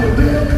Deus.